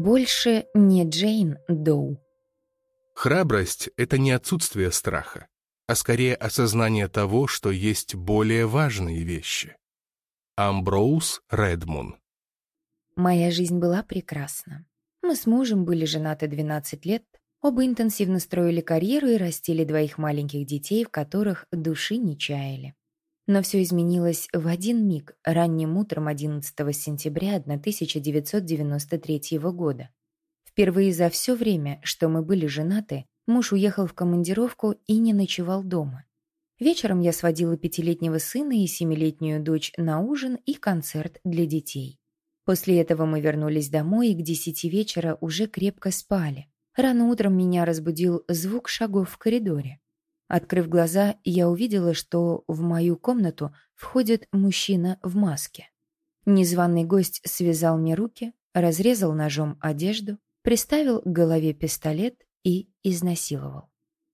Больше не Джейн Доу. Храбрость — это не отсутствие страха, а скорее осознание того, что есть более важные вещи. Амброуз Редмун Моя жизнь была прекрасна. Мы с мужем были женаты 12 лет, оба интенсивно строили карьеру и растили двоих маленьких детей, в которых души не чаяли. Но все изменилось в один миг, ранним утром 11 сентября 1993 года. Впервые за все время, что мы были женаты, муж уехал в командировку и не ночевал дома. Вечером я сводила пятилетнего сына и семилетнюю дочь на ужин и концерт для детей. После этого мы вернулись домой и к десяти вечера уже крепко спали. Рано утром меня разбудил звук шагов в коридоре. Открыв глаза, я увидела, что в мою комнату входит мужчина в маске. Незваный гость связал мне руки, разрезал ножом одежду, приставил к голове пистолет и изнасиловал.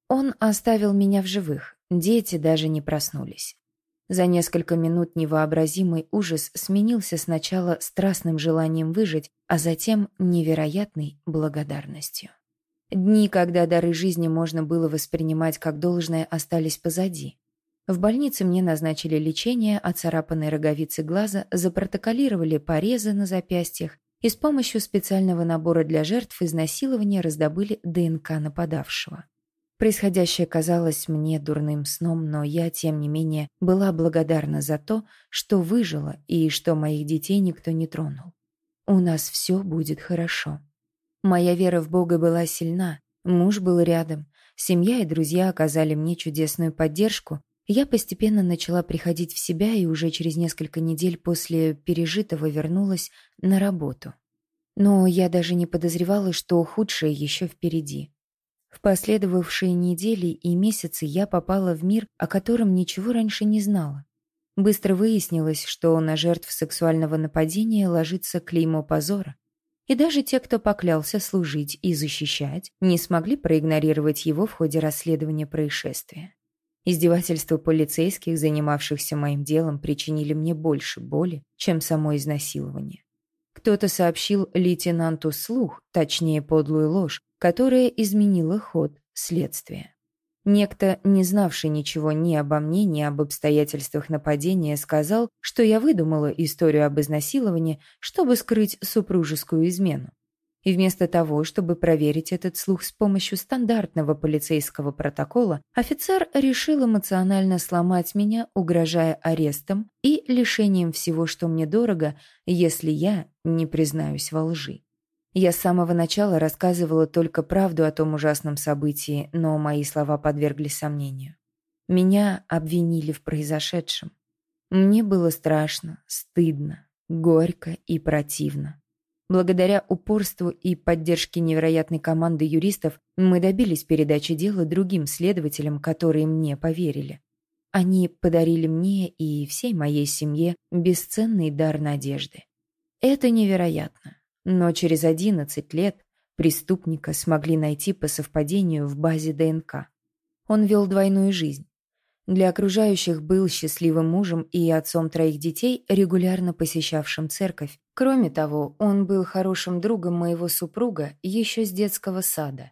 Он оставил меня в живых, дети даже не проснулись. За несколько минут невообразимый ужас сменился сначала страстным желанием выжить, а затем невероятной благодарностью. Дни, когда дары жизни можно было воспринимать как должное, остались позади. В больнице мне назначили лечение от царапанной роговицы глаза, запротоколировали порезы на запястьях и с помощью специального набора для жертв изнасилования раздобыли ДНК нападавшего. Происходящее казалось мне дурным сном, но я, тем не менее, была благодарна за то, что выжила и что моих детей никто не тронул. У нас все будет хорошо. Моя вера в Бога была сильна, муж был рядом, семья и друзья оказали мне чудесную поддержку. Я постепенно начала приходить в себя и уже через несколько недель после пережитого вернулась на работу. Но я даже не подозревала, что худшее еще впереди. В последовавшие недели и месяцы я попала в мир, о котором ничего раньше не знала. Быстро выяснилось, что на жертв сексуального нападения ложится клеймо позора, и даже те, кто поклялся служить и защищать, не смогли проигнорировать его в ходе расследования происшествия. Издевательства полицейских, занимавшихся моим делом, причинили мне больше боли, чем само изнасилование. Кто-то сообщил лейтенанту слух, точнее подлую ложь, которая изменила ход следствия. Некто, не знавший ничего ни обо мне, ни об обстоятельствах нападения, сказал, что я выдумала историю об изнасиловании, чтобы скрыть супружескую измену. И вместо того, чтобы проверить этот слух с помощью стандартного полицейского протокола, офицер решил эмоционально сломать меня, угрожая арестом и лишением всего, что мне дорого, если я не признаюсь во лжи. Я с самого начала рассказывала только правду о том ужасном событии, но мои слова подвергли сомнению. Меня обвинили в произошедшем. Мне было страшно, стыдно, горько и противно. Благодаря упорству и поддержке невероятной команды юристов мы добились передачи дела другим следователям, которые мне поверили. Они подарили мне и всей моей семье бесценный дар надежды. Это невероятно. Но через 11 лет преступника смогли найти по совпадению в базе ДНК. Он вел двойную жизнь. Для окружающих был счастливым мужем и отцом троих детей, регулярно посещавшим церковь. Кроме того, он был хорошим другом моего супруга еще с детского сада.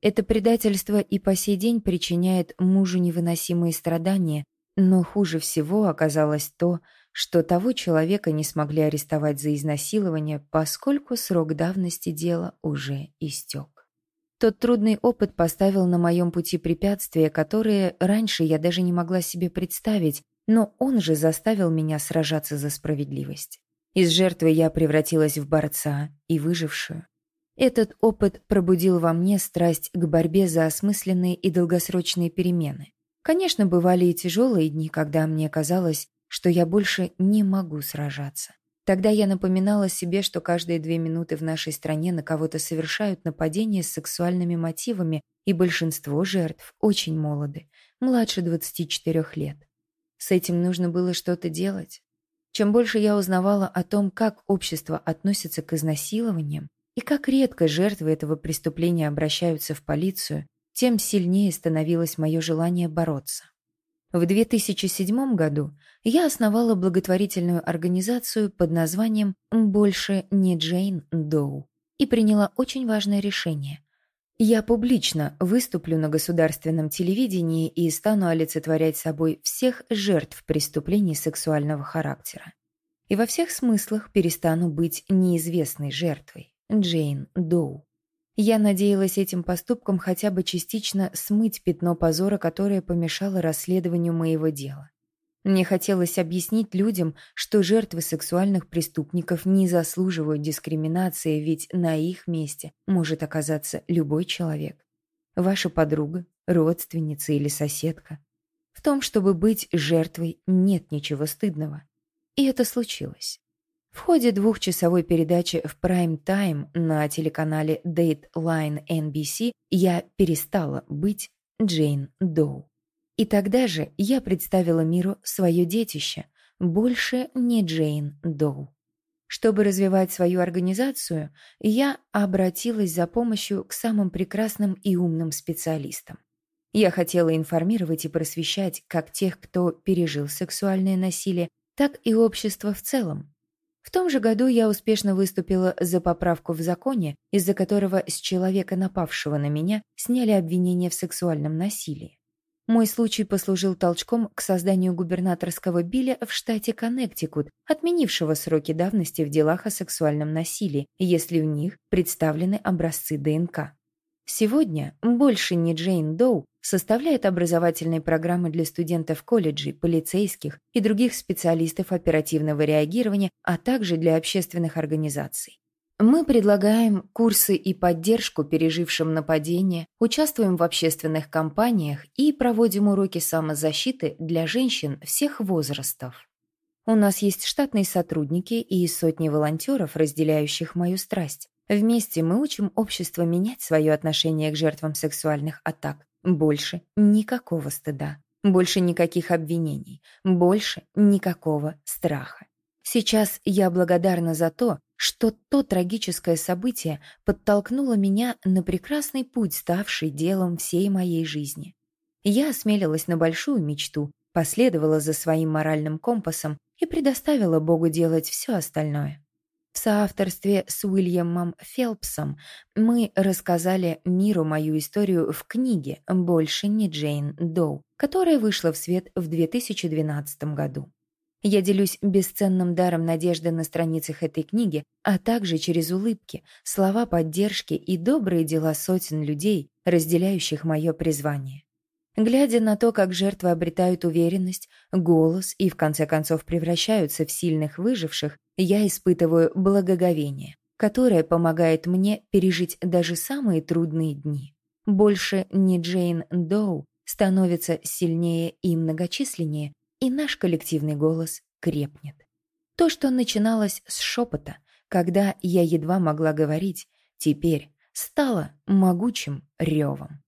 Это предательство и по сей день причиняет мужу невыносимые страдания, но хуже всего оказалось то, что того человека не смогли арестовать за изнасилование, поскольку срок давности дела уже истек. Тот трудный опыт поставил на моем пути препятствия, которые раньше я даже не могла себе представить, но он же заставил меня сражаться за справедливость. Из жертвы я превратилась в борца и выжившую. Этот опыт пробудил во мне страсть к борьбе за осмысленные и долгосрочные перемены. Конечно, бывали и тяжелые дни, когда мне казалось, что я больше не могу сражаться. Тогда я напоминала себе, что каждые две минуты в нашей стране на кого-то совершают нападения с сексуальными мотивами, и большинство жертв очень молоды, младше 24 лет. С этим нужно было что-то делать. Чем больше я узнавала о том, как общество относится к изнасилованиям и как редко жертвы этого преступления обращаются в полицию, тем сильнее становилось мое желание бороться. В 2007 году я основала благотворительную организацию под названием «Больше не Джейн Доу». и приняла очень важное решение. Я публично выступлю на государственном телевидении и стану олицетворять собой всех жертв преступлений сексуального характера. И во всех смыслах перестану быть неизвестной жертвой, Джейн Доу. Я надеялась этим поступком хотя бы частично смыть пятно позора, которое помешало расследованию моего дела. Мне хотелось объяснить людям, что жертвы сексуальных преступников не заслуживают дискриминации, ведь на их месте может оказаться любой человек. Ваша подруга, родственница или соседка. В том, чтобы быть жертвой, нет ничего стыдного. И это случилось. В ходе двухчасовой передачи в прайм-тайм на телеканале Dateline NBC я перестала быть Джейн Доу. И тогда же я представила миру свое детище, больше не Джейн Доу. Чтобы развивать свою организацию, я обратилась за помощью к самым прекрасным и умным специалистам. Я хотела информировать и просвещать как тех, кто пережил сексуальное насилие, так и общество в целом. В том же году я успешно выступила за поправку в законе, из-за которого с человека, напавшего на меня, сняли обвинение в сексуальном насилии. Мой случай послужил толчком к созданию губернаторского биля в штате Коннектикут, отменившего сроки давности в делах о сексуальном насилии, если в них представлены образцы ДНК. Сегодня больше не Джейн Доу составляет образовательные программы для студентов колледжей, полицейских и других специалистов оперативного реагирования, а также для общественных организаций. Мы предлагаем курсы и поддержку пережившим нападение, участвуем в общественных кампаниях и проводим уроки самозащиты для женщин всех возрастов. У нас есть штатные сотрудники и сотни волонтеров, разделяющих мою страсть. Вместе мы учим общество менять свое отношение к жертвам сексуальных атак. Больше никакого стыда, больше никаких обвинений, больше никакого страха. Сейчас я благодарна за то, что то трагическое событие подтолкнуло меня на прекрасный путь, ставший делом всей моей жизни. Я осмелилась на большую мечту, последовала за своим моральным компасом и предоставила Богу делать все остальное. В соавторстве с Уильямом Фелпсом мы рассказали миру мою историю в книге «Больше не Джейн Доу», которая вышла в свет в 2012 году. Я делюсь бесценным даром надежды на страницах этой книги, а также через улыбки, слова поддержки и добрые дела сотен людей, разделяющих мое призвание. Глядя на то, как жертвы обретают уверенность, голос и в конце концов превращаются в сильных выживших, я испытываю благоговение, которое помогает мне пережить даже самые трудные дни. Больше не Джейн Доу становится сильнее и многочисленнее, и наш коллективный голос крепнет. То, что начиналось с шепота, когда я едва могла говорить, теперь стало могучим ревом.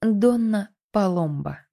Донна Паломба